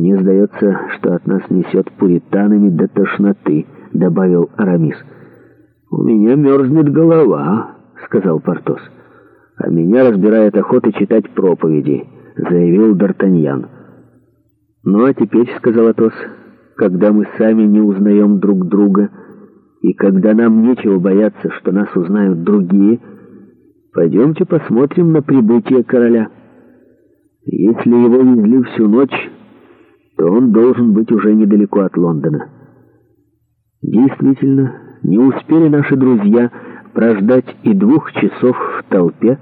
«Мне сдается, что от нас несет пуританами до тошноты», — добавил Арамис. «У меня мерзнет голова», — сказал Портос. «А меня разбирает охота читать проповеди», — заявил Д'Артаньян. «Ну а теперь», — сказал Атос, — «когда мы сами не узнаем друг друга, и когда нам нечего бояться, что нас узнают другие, пойдемте посмотрим на прибытие короля. Если его везли всю ночь...» то он должен быть уже недалеко от Лондона. Действительно, не успели наши друзья прождать и двух часов в толпе,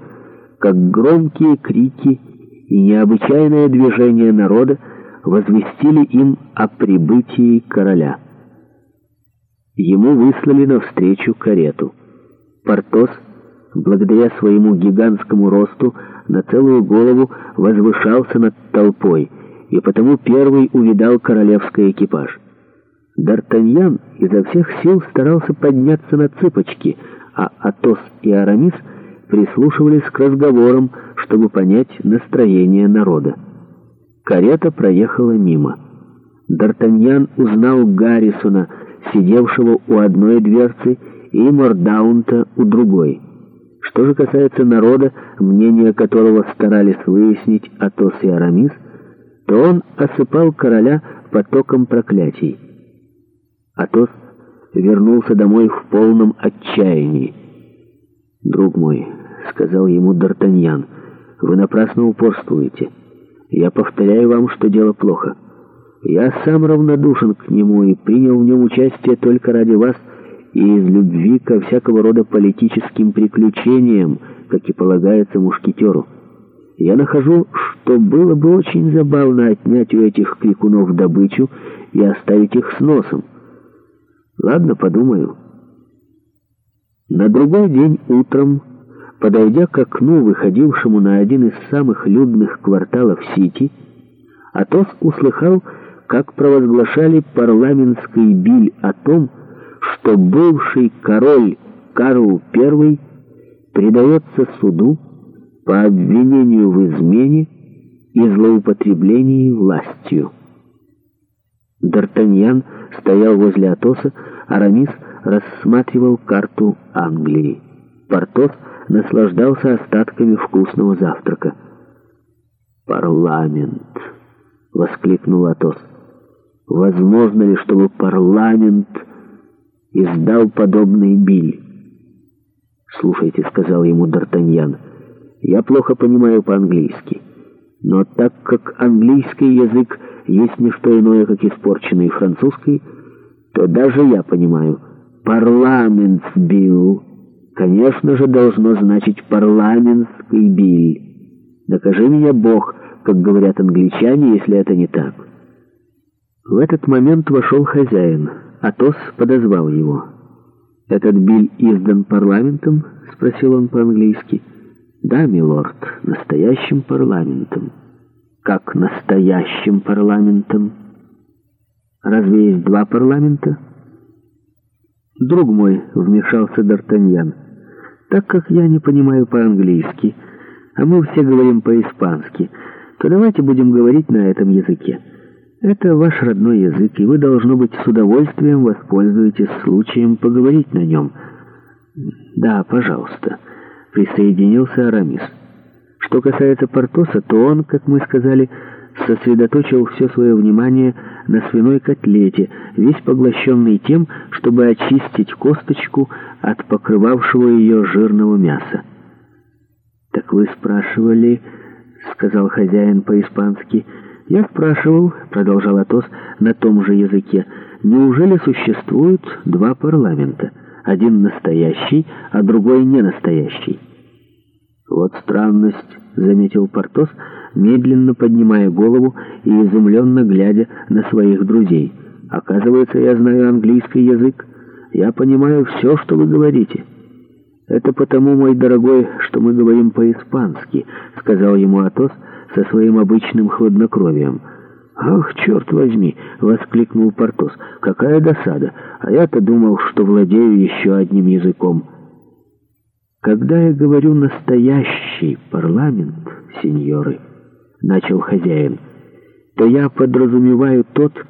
как громкие крики и необычайное движение народа возвестили им о прибытии короля. Ему выслали навстречу карету. Портос, благодаря своему гигантскому росту, на целую голову возвышался над толпой — и потому первый увидал королевский экипаж. Д'Артаньян изо всех сил старался подняться на цыпочки, а Атос и Арамис прислушивались к разговорам, чтобы понять настроение народа. Карета проехала мимо. Д'Артаньян узнал Гаррисона, сидевшего у одной дверцы, и Мордаунта у другой. Что же касается народа, мнение которого старались выяснить Атос и Арамис – то он осыпал короля потоком проклятий. Атос вернулся домой в полном отчаянии. «Друг мой», — сказал ему Д'Артаньян, — «вы напрасно упорствуете. Я повторяю вам, что дело плохо. Я сам равнодушен к нему и принял в нем участие только ради вас и из любви ко всякого рода политическим приключениям, как и полагается мушкетеру». Я нахожу, что было бы очень забавно отнять у этих крикунов добычу и оставить их с носом. Ладно, подумаю. На другой день утром, подойдя к окну, выходившему на один из самых людных кварталов Сити, Атос услыхал, как провозглашали парламентский биль о том, что бывший король Карл I предается суду, по обвинению в измене и злоупотреблении властью. Д'Артаньян стоял возле Атоса, Арамис рассматривал карту Англии. Портос наслаждался остатками вкусного завтрака. «Парламент!» — воскликнул Атос. «Возможно ли, чтобы парламент издал подобный биль?» «Слушайте», — сказал ему Д'Артаньян, — я плохо понимаю по-английски. Но так как английский язык есть не что иное, как испорченный французский, то даже я понимаю. Парламент бил, конечно же, должно значить парламентский биль. Докажи меня, Бог, как говорят англичане, если это не так. В этот момент вошел хозяин. Атос подозвал его. «Этот биль издан парламентом?» — спросил он по-английски. «Парламент» Да, милорд, настоящим парламентом. Как настоящим парламентом? Разве есть два парламента? Друг мой, вмешался Д'Артаньян, так как я не понимаю по-английски, а мы все говорим по-испански, то давайте будем говорить на этом языке. Это ваш родной язык, и вы, должно быть, с удовольствием воспользуетесь случаем поговорить на нем. Да, пожалуйста присоединился Арамис. Что касается Портоса, то он, как мы сказали, сосредоточил все свое внимание на свиной котлете, весь поглощенный тем, чтобы очистить косточку от покрывавшего ее жирного мяса. «Так вы спрашивали...» — сказал хозяин по-испански. «Я спрашивал», — продолжал Атос на том же языке, «неужели существуют два парламента, один настоящий, а другой ненастоящий?» «Вот странность», — заметил Портос, медленно поднимая голову и изумленно глядя на своих друзей. «Оказывается, я знаю английский язык. Я понимаю все, что вы говорите». «Это потому, мой дорогой, что мы говорим по-испански», — сказал ему Атос со своим обычным хладнокровием. «Ах, черт возьми!» — воскликнул Портос. «Какая досада! А я-то думал, что владею еще одним языком». Когда я говорю «настоящий парламент», сеньоры, — начал хозяин, — то я подразумеваю тот,